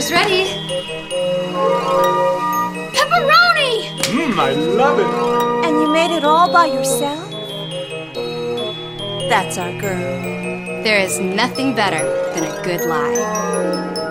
Dinner's ready. Pepperoni! Mmm, I love it. And you made it all by yourself? That's our girl. There is nothing better than a good lie.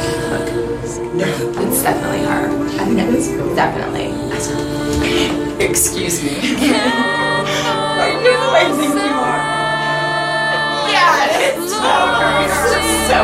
God. No, it's definitely her. I know it's definitely. Excuse me. I know who I think you are. Yeah, it's so her. You're so